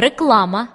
реклама.